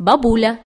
бабуля.